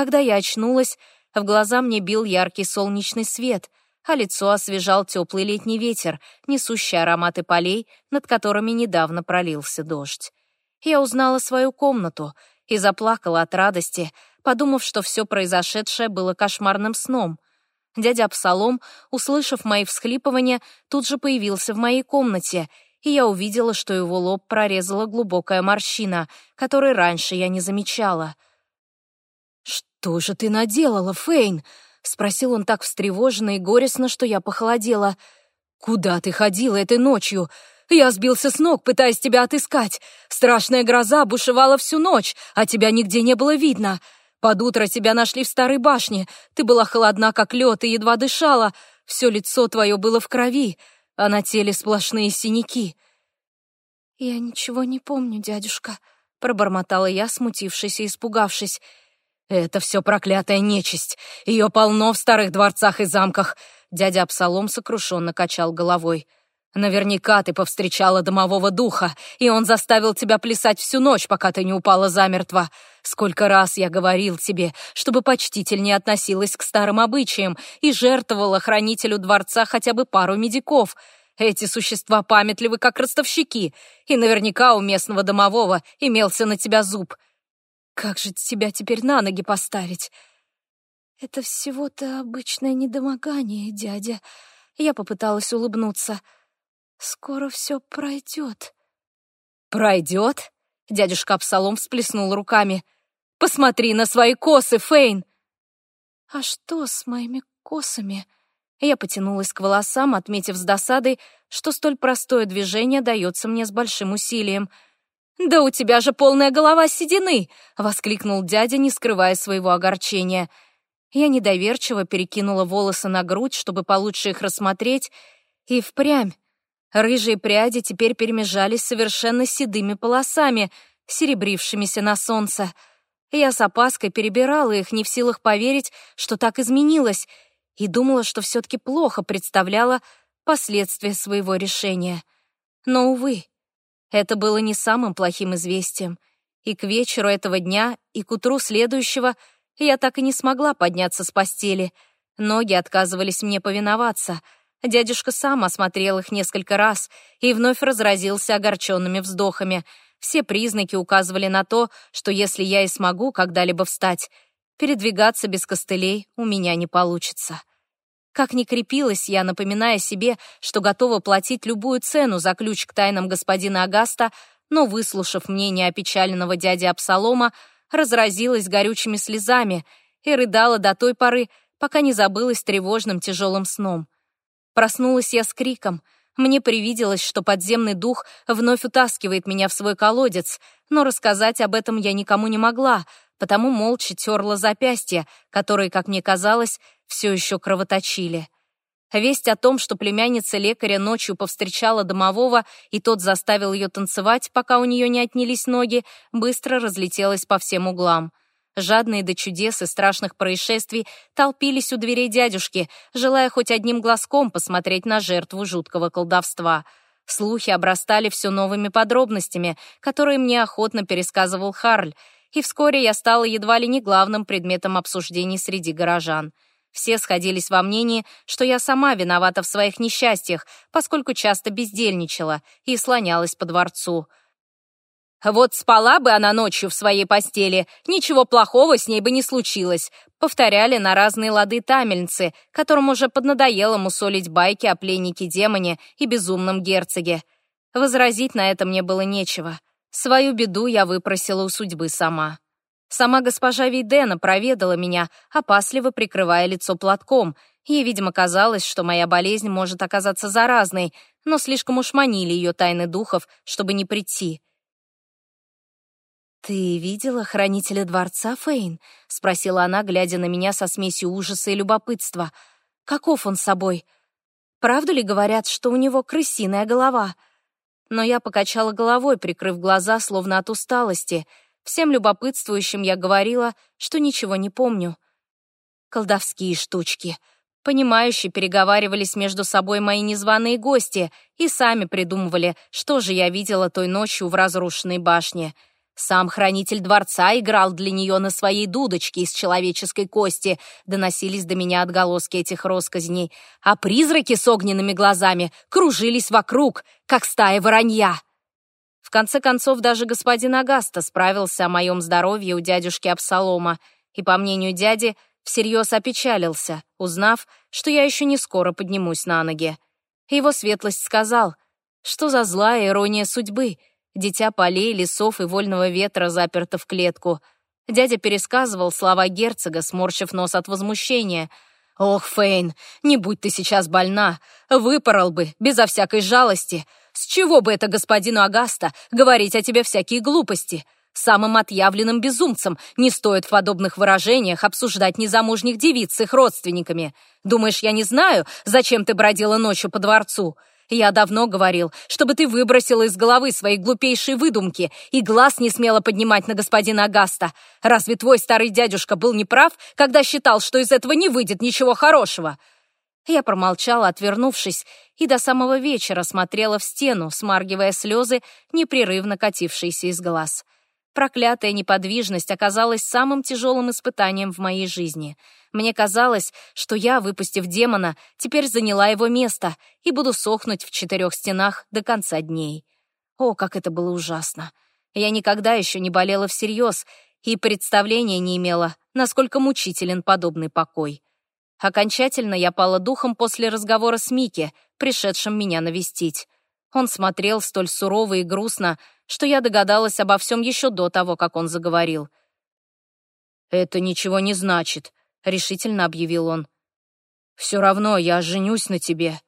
Когда я очнулась, в глаза мне бил яркий солнечный свет, а лицо освежал теплый летний ветер, несущий ароматы полей, над которыми недавно пролился дождь. Я узнала свою комнату и заплакала от радости, подумав, что все произошедшее было кошмарным сном. Дядя Абсалом, услышав мои всхлипывания, тут же появился в моей комнате, и я увидела, что его лоб прорезала глубокая морщина, которой раньше я не замечала. «Что же ты наделала, Фейн?» — спросил он так встревоженно и горестно, что я похолодела. «Куда ты ходила этой ночью? Я сбился с ног, пытаясь тебя отыскать. Страшная гроза бушевала всю ночь, а тебя нигде не было видно. Под утро тебя нашли в старой башне. Ты была холодна, как лед, и едва дышала. Все лицо твое было в крови, а на теле сплошные синяки». «Я ничего не помню, дядюшка», — пробормотала я, смутившись и испугавшись. «Это все проклятая нечисть. Ее полно в старых дворцах и замках». Дядя Абсалом сокрушенно качал головой. «Наверняка ты повстречала домового духа, и он заставил тебя плясать всю ночь, пока ты не упала замертво. Сколько раз я говорил тебе, чтобы почтительнее относилась к старым обычаям и жертвовала хранителю дворца хотя бы пару медиков. Эти существа памятливы, как ростовщики, и наверняка у местного домового имелся на тебя зуб. Как же тебя теперь на ноги поставить? Это всего-то обычное недомогание, дядя. Я попыталась улыбнуться. Скоро все пройдет. Пройдет? Дядюшка Абсалом всплеснул руками. Посмотри на свои косы, Фейн! А что с моими косами? Я потянулась к волосам, отметив с досадой, что столь простое движение дается мне с большим усилием — «Да у тебя же полная голова седины!» — воскликнул дядя, не скрывая своего огорчения. Я недоверчиво перекинула волосы на грудь, чтобы получше их рассмотреть, и впрямь. Рыжие пряди теперь перемежались совершенно седыми полосами, серебрившимися на солнце. Я с опаской перебирала их, не в силах поверить, что так изменилось, и думала, что все-таки плохо представляла последствия своего решения. Но, увы, это было не самым плохим известием. И к вечеру этого дня, и к утру следующего я так и не смогла подняться с постели. Ноги отказывались мне повиноваться. Дядюшка сам осмотрел их несколько раз и вновь разразился огорченными вздохами. Все признаки указывали на то, что если я и смогу когда-либо встать, передвигаться без костылей у меня не получится. Как ни крепилась я, напоминая себе, что готова платить любую цену за ключ к тайнам господина Агаста, но, выслушав мнение опечаленного дяди Абсалома, разразилась горючими слезами и рыдала до той поры, пока не забылась тревожным тяжелым сном. Проснулась я с криком. Мне привиделось, что подземный дух вновь утаскивает меня в свой колодец, но рассказать об этом я никому не могла, потому молча терла запястья, которые, как мне казалось, все еще кровоточили. Весть о том, что племянница лекаря ночью повстречала домового, и тот заставил ее танцевать, пока у нее не отнялись ноги, быстро разлетелась по всем углам. Жадные до чудес и страшных происшествий толпились у дверей дядюшки, желая хоть одним глазком посмотреть на жертву жуткого колдовства. Слухи обрастали все новыми подробностями, которые мне охотно пересказывал Харль, и вскоре я стала едва ли не главным предметом обсуждений среди горожан. Все сходились во мнении, что я сама виновата в своих несчастьях, поскольку часто бездельничала и слонялась по дворцу. «Вот спала бы она ночью в своей постели, ничего плохого с ней бы не случилось», повторяли на разные лады тамельнцы, которым уже поднадоело мусолить байки о пленнике-демоне и безумном герцоге. Возразить на это мне было нечего. Свою беду я выпросила у судьбы сама. Сама госпожа Вейдена проведала меня, опасливо прикрывая лицо платком. Ей, видимо, казалось, что моя болезнь может оказаться заразной, но слишком уж манили ее тайны духов, чтобы не прийти. «Ты видела хранителя дворца, Фейн?» — спросила она, глядя на меня со смесью ужаса и любопытства. «Каков он собой? Правду ли говорят, что у него крысиная голова?» Но я покачала головой, прикрыв глаза, словно от усталости. Всем любопытствующим я говорила, что ничего не помню. Колдовские штучки. Понимающе переговаривались между собой мои незваные гости и сами придумывали, что же я видела той ночью в разрушенной башне. Сам хранитель дворца играл для нее на своей дудочке из человеческой кости, доносились до меня отголоски этих росказней, а призраки с огненными глазами кружились вокруг, как стая воронья. В конце концов, даже господин Агаста справился о моем здоровье у дядюшки Абсалома, и, по мнению дяди, всерьез опечалился, узнав, что я еще не скоро поднимусь на ноги. Его светлость сказал, что за злая ирония судьбы — Дитя полей, лесов и вольного ветра заперто в клетку. Дядя пересказывал слова герцога, сморщив нос от возмущения. «Ох, Фейн, не будь ты сейчас больна, выпорол бы, безо всякой жалости. С чего бы это господину Агаста говорить о тебе всякие глупости?» Самым отъявленным безумцам не стоит в подобных выражениях обсуждать незамужних девиц с их родственниками. Думаешь, я не знаю, зачем ты бродила ночью по дворцу? Я давно говорил, чтобы ты выбросила из головы свои глупейшие выдумки и глаз не смела поднимать на господина Агаста. Разве твой старый дядюшка был неправ, когда считал, что из этого не выйдет ничего хорошего?» Я промолчала, отвернувшись, и до самого вечера смотрела в стену, смаргивая слезы, непрерывно катившиеся из глаз. Проклятая неподвижность оказалась самым тяжелым испытанием в моей жизни. Мне казалось, что я, выпустив демона, теперь заняла его место и буду сохнуть в четырех стенах до конца дней. О, как это было ужасно! Я никогда еще не болела всерьез и представления не имела, насколько мучителен подобный покой. Окончательно я пала духом после разговора с Микки, пришедшим меня навестить. Он смотрел столь сурово и грустно, что я догадалась обо всем еще до того, как он заговорил. «Это ничего не значит», — решительно объявил он. «Все равно я женюсь на тебе».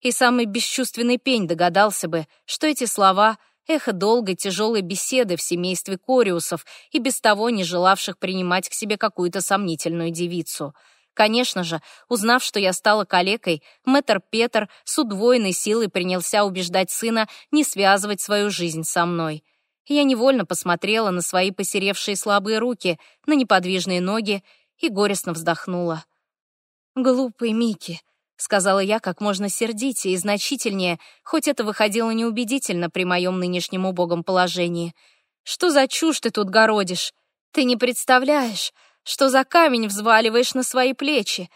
И самый бесчувственный пень догадался бы, что эти слова — эхо долгой тяжелой беседы в семействе Кориусов и без того не желавших принимать к себе какую-то сомнительную девицу — Конечно же, узнав, что я стала калекой, мэтр Петр с удвоенной силой принялся убеждать сына не связывать свою жизнь со мной. Я невольно посмотрела на свои посеревшие слабые руки, на неподвижные ноги и горестно вздохнула. «Глупый Микки», — сказала я как можно сердитее и значительнее, хоть это выходило неубедительно при моем нынешнем убогом положении. «Что за чушь ты тут городишь? Ты не представляешь, что за камень взваливаешь на свои плечи.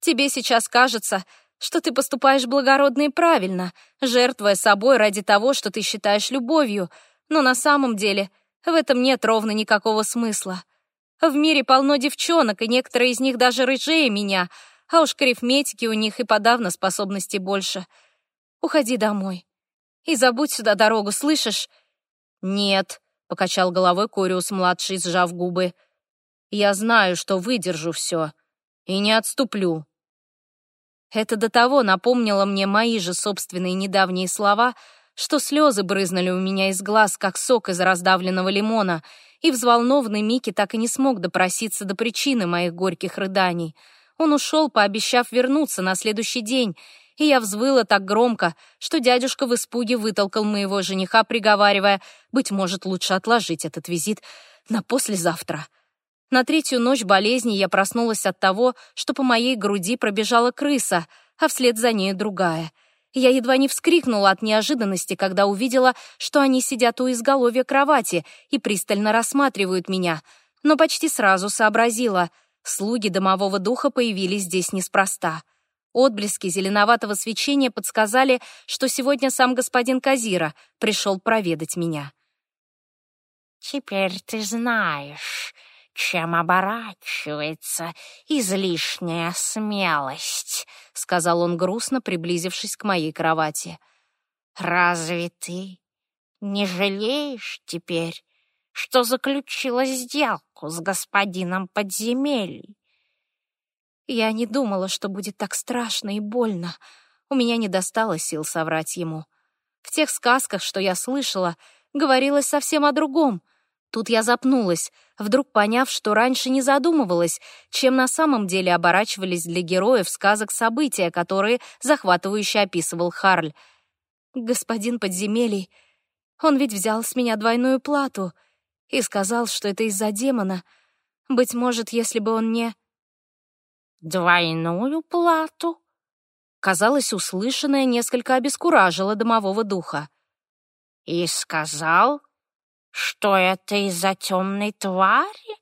Тебе сейчас кажется, что ты поступаешь благородно и правильно, жертвуя собой ради того, что ты считаешь любовью, но на самом деле в этом нет ровно никакого смысла. В мире полно девчонок, и некоторые из них даже рыжее меня, а уж к арифметике у них и подавно способностей больше. Уходи домой. И забудь сюда дорогу, слышишь? Нет, — покачал головой Кориус-младший, сжав губы. Я знаю, что выдержу все и не отступлю. Это до того напомнило мне мои же собственные недавние слова, что слезы брызнули у меня из глаз, как сок из раздавленного лимона, и взволнованный Микки так и не смог допроситься до причины моих горьких рыданий. Он ушел, пообещав вернуться на следующий день, и я взвыла так громко, что дядюшка в испуге вытолкал моего жениха, приговаривая, «Быть может, лучше отложить этот визит на послезавтра». На третью ночь болезни я проснулась от того, что по моей груди пробежала крыса, а вслед за ней другая. Я едва не вскрикнула от неожиданности, когда увидела, что они сидят у изголовья кровати и пристально рассматривают меня, но почти сразу сообразила — слуги домового духа появились здесь неспроста. Отблески зеленоватого свечения подсказали, что сегодня сам господин Казира пришел проведать меня. «Теперь ты знаешь, чем оборачивается излишняя смелость», — сказал он грустно, приблизившись к моей кровати. «Разве ты не жалеешь теперь, что заключила сделку с господином подземелий?» Я не думала, что будет так страшно и больно. У меня не достало сил соврать ему. В тех сказках, что я слышала, говорилось совсем о другом — Тут я запнулась, вдруг поняв, что раньше не задумывалась, чем на самом деле оборачивались для героев сказок события, которые захватывающе описывал Харль. «Господин подземелий, он ведь взял с меня двойную плату и сказал, что это из-за демона. Быть может, если бы он не...» «Двойную плату?» Казалось, услышанное несколько обескуражило домового духа. «И сказал, Что это из-за темной твари?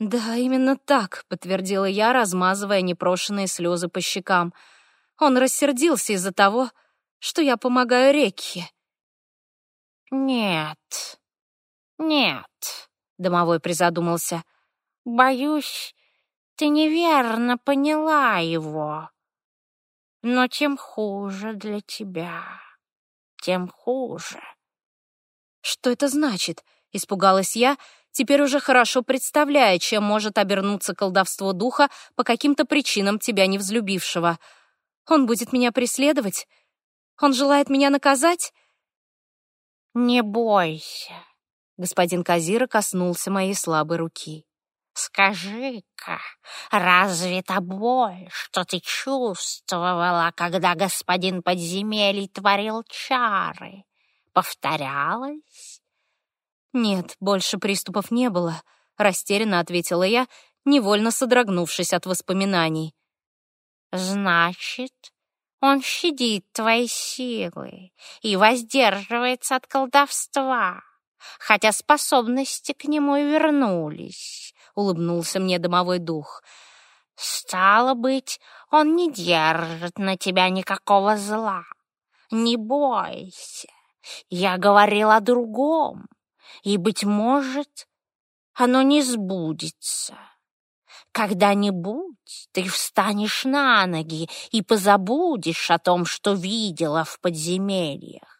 «Да, именно так», — подтвердила я, размазывая непрошенные слезы по щекам. «Он рассердился из-за того, что я помогаю Рекхе». «Нет, нет», — домовой призадумался. «Боюсь, ты неверно поняла его. Но тем хуже для тебя, тем хуже». «Что это значит?» — испугалась я, теперь уже хорошо представляя, чем может обернуться колдовство духа по каким-то причинам тебя не взлюбившего. «Он будет меня преследовать? Он желает меня наказать?» «Не бойся», — господин Казира коснулся моей слабой руки. «Скажи-ка, разве та боль, что ты чувствовала, когда господин подземелий творил чары, повторялась?» «Нет, больше приступов не было», — растерянно ответила я, невольно содрогнувшись от воспоминаний. «Значит, он щадит твои силы и воздерживается от колдовства, хотя способности к нему и вернулись», — улыбнулся мне домовой дух. «Стало быть, он не держит на тебя никакого зла. Не бойся, я говорил о другом, и, быть может, оно не сбудется». Когда-нибудь ты встанешь на ноги и позабудешь о том, что видела в подземельях.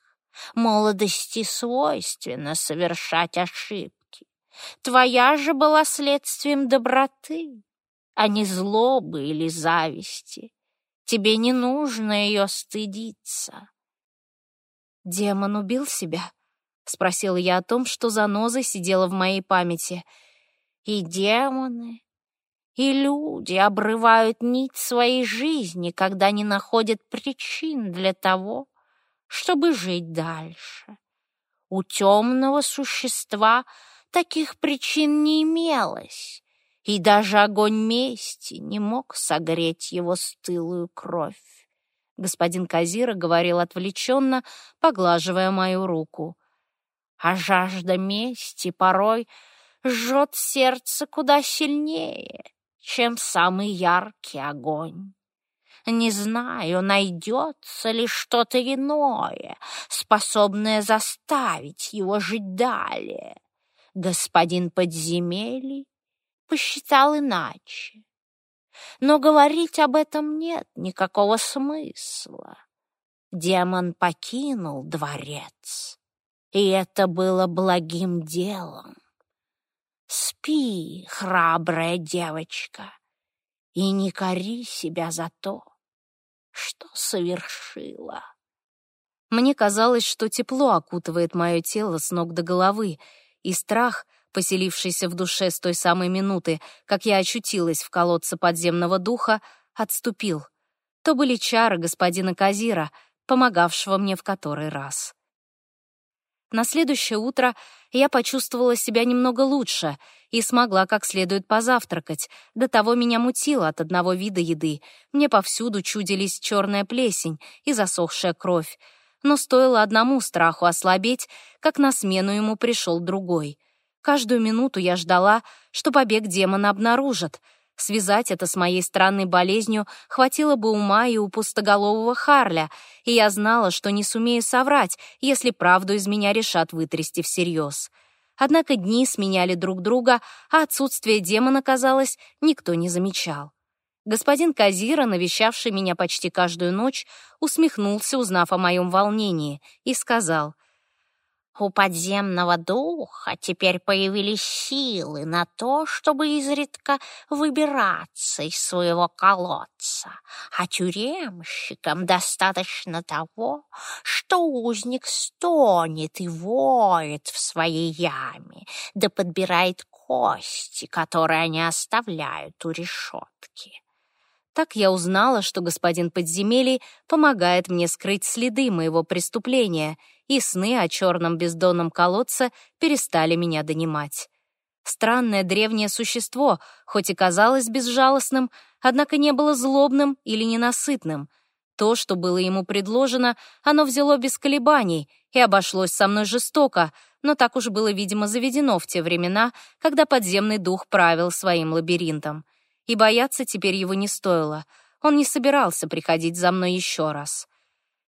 Молодости свойственно совершать ошибки. Твоя же была следствием доброты, а не злобы или зависти. Тебе не нужно ее стыдиться. «Демон убил себя?» — спросила я о том, что занозой сидела в моей памяти. «И демоны, и люди обрывают нить своей жизни, когда не находят причин для того, чтобы жить дальше. У темного существа таких причин не имелось, и даже огонь мести не мог согреть его стылую кровь. Господин Казира говорил отвлеченно, поглаживая мою руку. А жажда мести порой жжет сердце куда сильнее, чем самый яркий огонь. Не знаю, найдется ли что-то иное, способное заставить его жить далее. Господин подземелий посчитал иначе. Но говорить об этом нет никакого смысла. Демон покинул дворец, и это было благим делом. Спи, храбрая девочка, и не кори себя за то, что совершила. Мне казалось, что тепло окутывает мое тело с ног до головы, и страх, поселившийся в душе с той самой минуты, как я очутилась в колодце подземного духа, отступил. То были чары господина Казира, помогавшего мне в который раз. На следующее утро я почувствовала себя немного лучше и смогла как следует позавтракать. До того меня мутило от одного вида еды. Мне повсюду чудились черная плесень и засохшая кровь. Но стоило одному страху ослабеть, как на смену ему пришел другой. Каждую минуту я ждала, что побег демона обнаружат — Связать это с моей странной болезнью хватило бы ума и у пустоголового Харля, и я знала, что не сумею соврать, если правду из меня решат вытрясти всерьез. Однако дни сменяли друг друга, а отсутствие демона, казалось, никто не замечал. Господин Казира, навещавший меня почти каждую ночь, усмехнулся, узнав о моем волнении, и сказал — у подземного духа теперь появились силы на то, чтобы изредка выбираться из своего колодца, а тюремщикам достаточно того, что узник стонет и воет в своей яме, да подбирает кости, которые они оставляют у решетки. Так я узнала, что господин подземелий помогает мне скрыть следы моего преступления, и сны о черном бездонном колодце перестали меня донимать. Странное древнее существо, хоть и казалось безжалостным, однако не было злобным или ненасытным. То, что было ему предложено, оно взяло без колебаний и обошлось со мной жестоко, но так уж было, видимо, заведено в те времена, когда подземный дух правил своим лабиринтом. И бояться теперь его не стоило. Он не собирался приходить за мной еще раз.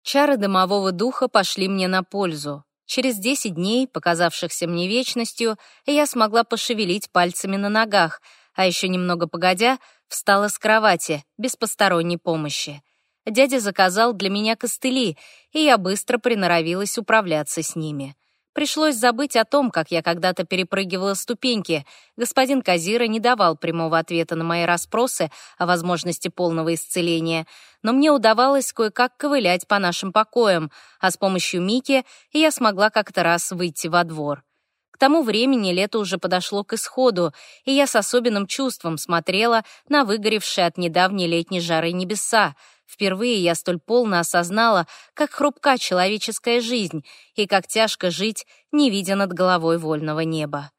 Чары дымового духа пошли мне на пользу. Через десять дней, показавшихся мне вечностью, я смогла пошевелить пальцами на ногах, а еще немного погодя, встала с кровати, без посторонней помощи. Дядя заказал для меня костыли, и я быстро приноровилась управляться с ними. Пришлось забыть о том, как я когда-то перепрыгивала ступеньки. Господин Казира не давал прямого ответа на мои расспросы о возможности полного исцеления, но мне удавалось кое-как ковылять по нашим покоям, а с помощью Мики я смогла как-то раз выйти во двор. К тому времени лето уже подошло к исходу, и я с особенным чувством смотрела на выгоревшие от недавней летней жары небеса, Впервые я столь полно осознала, как хрупка человеческая жизнь и как тяжко жить, не видя над головой вольного неба.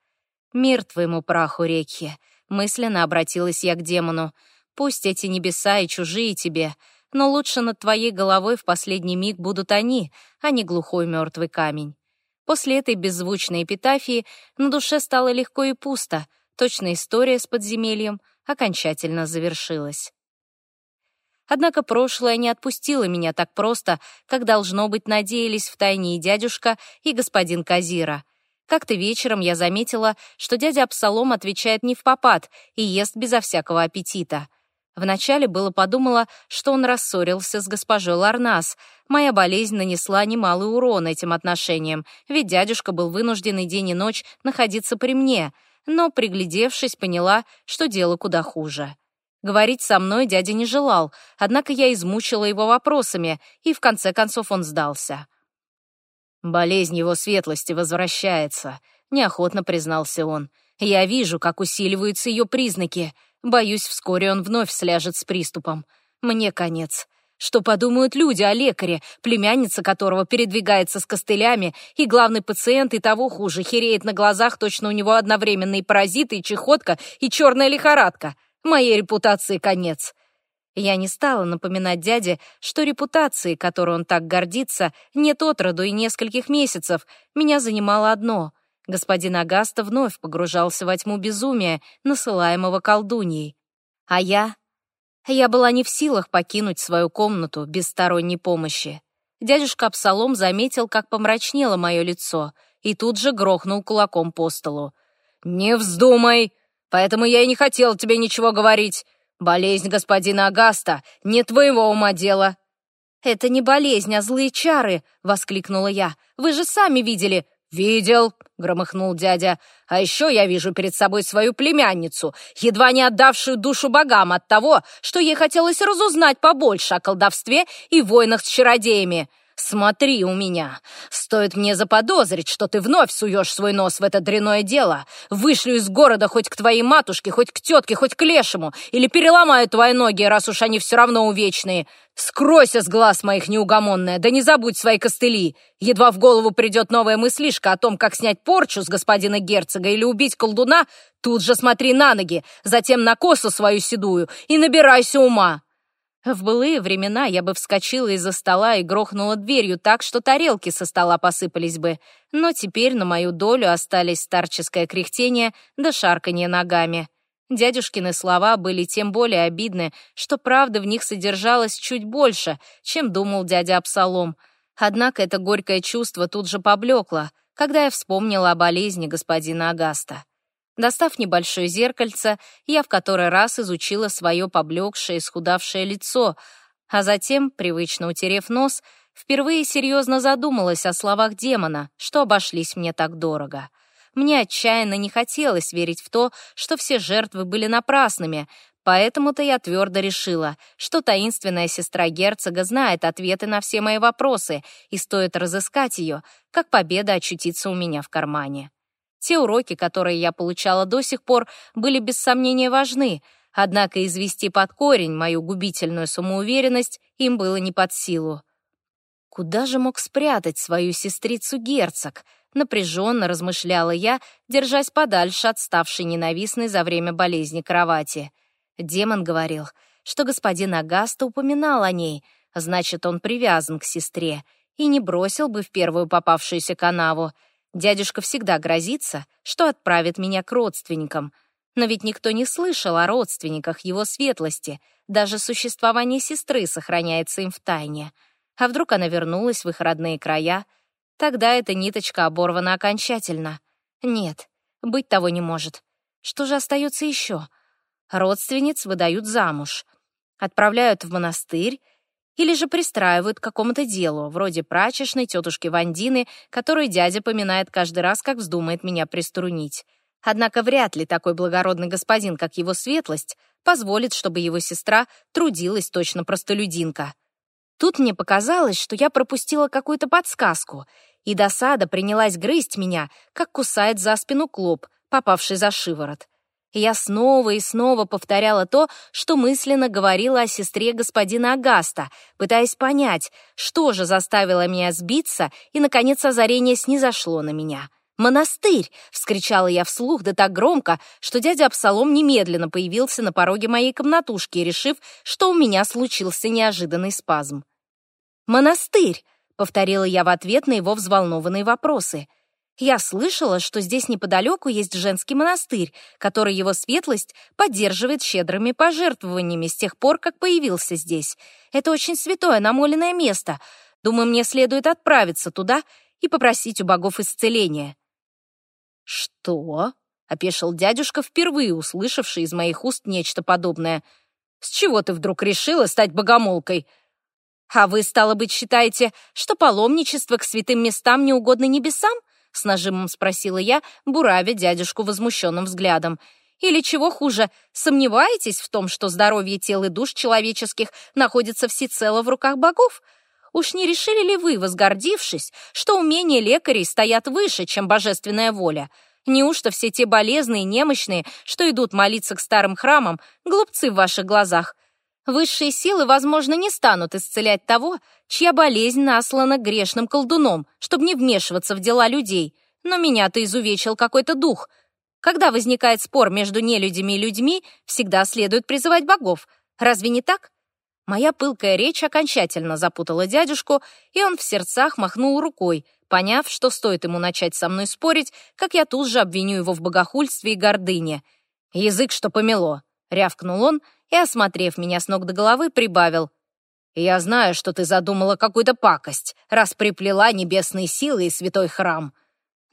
«Мир твоему праху, Рекхи!» — мысленно обратилась я к демону. «Пусть эти небеса и чужие тебе, но лучше над твоей головой в последний миг будут они, а не глухой мертвый камень». После этой беззвучной эпитафии на душе стало легко и пусто, точно история с подземельем окончательно завершилась. Однако прошлое не отпустило меня так просто, как, должно быть, надеялись втайне и дядюшка, и господин Казира. Как-то вечером я заметила, что дядя Абсалом отвечает не в попад и ест безо всякого аппетита. Вначале было подумала, что он рассорился с госпожой Ларнас. Моя болезнь нанесла немалый урон этим отношениям, ведь дядюшка был вынужден и день и ночь находиться при мне, но, приглядевшись, поняла, что дело куда хуже. Говорить со мной дядя не желал, однако я измучила его вопросами, и в конце концов он сдался. «Болезнь его светлости возвращается», — неохотно признался он. «Я вижу, как усиливаются ее признаки. Боюсь, вскоре он вновь сляжет с приступом. Мне конец. Что подумают люди о лекаре, племянница которого передвигается с костылями, и главный пациент и того хуже, хереет на глазах, точно у него одновременные паразиты, и чехотка, и черная лихорадка. Моей репутации конец. Я не стала напоминать дяде, что репутации, которой он так гордится, нет отроду и нескольких месяцев. Меня занимало одно. Господин Агаста вновь погружался во тьму безумия, насылаемого колдуньей. А я... Я была не в силах покинуть свою комнату без сторонней помощи. Дядюшка Абсалом заметил, как помрачнело мое лицо, и тут же грохнул кулаком по столу. «Не вздумай! Поэтому я и не хотел тебе ничего говорить. Болезнь господина Агаста не твоего ума дело». «Это не болезнь, а злые чары!» — воскликнула я. «Вы же сами видели!» «Видел!» — громыхнул дядя. «А еще я вижу перед собой свою племянницу, едва не отдавшую душу богам от того, что ей хотелось разузнать побольше о колдовстве и войнах с чародеями. «Смотри у меня. Стоит мне заподозрить, что ты вновь суешь свой нос в это дряное дело. Вышлю из города хоть к твоей матушке, хоть к тетке, хоть к лешему, или переломаю твои ноги, раз уж они все равно увечные. Скройся с глаз моих, неугомонная, да не забудь свои костыли. Едва в голову придет новая мыслишка о том, как снять порчу с господина герцога или убить колдуна, тут же смотри на ноги, затем на косу свою седую и набирайся ума». В былые времена я бы вскочила из-за стола и грохнула дверью так, что тарелки со стола посыпались бы, но теперь на мою долю остались старческое кряхтение да шарканье ногами. Дядюшкины слова были тем более обидны, что правда в них содержалась чуть больше, чем думал дядя Абсалом. Однако это горькое чувство тут же поблекло, когда я вспомнила о болезни господина Агаста. Достав небольшое зеркальце, я в который раз изучила свое поблекшее, исхудавшее лицо, а затем, привычно утерев нос, впервые серьезно задумалась о словах демона, что обошлись мне так дорого. Мне отчаянно не хотелось верить в то, что все жертвы были напрасными, поэтому-то я твердо решила, что таинственная сестра герцога знает ответы на все мои вопросы, и стоит разыскать ее, как победа очутится у меня в кармане. Те уроки, которые я получала до сих пор, были без сомнения важны, однако извести под корень мою губительную самоуверенность им было не под силу. Куда же мог спрятать свою сестрицу герцог? Напряженно размышляла я, держась подальше от ставшей ненавистной за время болезни кровати. Демон говорил, что господин Агаста упоминал о ней, значит, он привязан к сестре и не бросил бы в первую попавшуюся канаву — Дядюшка всегда грозится, что отправит меня к родственникам. Но ведь никто не слышал о родственниках его светлости. Даже существование сестры сохраняется им в тайне. А вдруг она вернулась в их родные края? Тогда эта ниточка оборвана окончательно. Нет, быть того не может. Что же остается еще? Родственниц выдают замуж, отправляют в монастырь или же пристраивают к какому-то делу, вроде прачечной тетушки Вандины, которую дядя поминает каждый раз, как вздумает меня приструнить. Однако вряд ли такой благородный господин, как его светлость, позволит, чтобы его сестра трудилась точно простолюдинка. Тут мне показалось, что я пропустила какую-то подсказку, и досада принялась грызть меня, как кусает за спину клоп, попавший за шиворот. Я снова и снова повторяла то, что мысленно говорила о сестре господина Агаста, пытаясь понять, что же заставило меня сбиться, и, наконец, озарение снизошло на меня. «Монастырь!» — вскричала я вслух, да так громко, что дядя Абсалом немедленно появился на пороге моей комнатушки, решив, что у меня случился неожиданный спазм. «Монастырь!» — повторила я в ответ на его взволнованные вопросы. Я слышала, что здесь неподалеку есть женский монастырь, который его светлость поддерживает щедрыми пожертвованиями с тех пор, как появился здесь. Это очень святое намоленное место. Думаю, мне следует отправиться туда и попросить у богов исцеления». «Что?» — опешил дядюшка, впервые услышавший из моих уст нечто подобное. «С чего ты вдруг решила стать богомолкой?» «А вы, стало быть, считаете, что паломничество к святым местам не угодно небесам?» С нажимом спросила я, буравя дядюшку возмущенным взглядом. Или чего хуже, сомневаетесь в том, что здоровье тел и душ человеческих находится всецело в руках богов? Уж не решили ли вы, возгордившись, что умения лекарей стоят выше, чем божественная воля? Неужто все те болезные немощные, что идут молиться к старым храмам, глупцы в ваших глазах? Высшие силы, возможно, не станут исцелять того, чья болезнь наслана грешным колдуном, чтобы не вмешиваться в дела людей. Но меня-то изувечил какой-то дух. Когда возникает спор между нелюдями и людьми, всегда следует призывать богов. Разве не так? Моя пылкая речь окончательно запутала дядюшку, и он в сердцах махнул рукой, поняв, что стоит ему начать со мной спорить, как я тут же обвиню его в богохульстве и гордыне. «Язык, что помело», — рявкнул он, — и, осмотрев меня с ног до головы, прибавил. «Я знаю, что ты задумала какую-то пакость, раз приплела небесные силы и святой храм».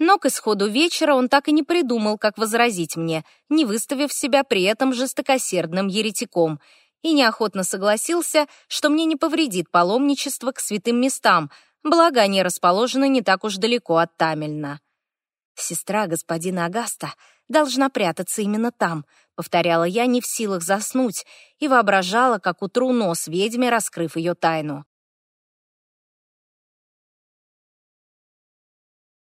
Но к исходу вечера он так и не придумал, как возразить мне, не выставив себя при этом жестокосердным еретиком, и неохотно согласился, что мне не повредит паломничество к святым местам, благо они расположены не так уж далеко от Тамельна. Сестра господина Агаста должна прятаться именно там, повторяла я, не в силах заснуть, и воображала, как утру нос ведьме, раскрыв ее тайну.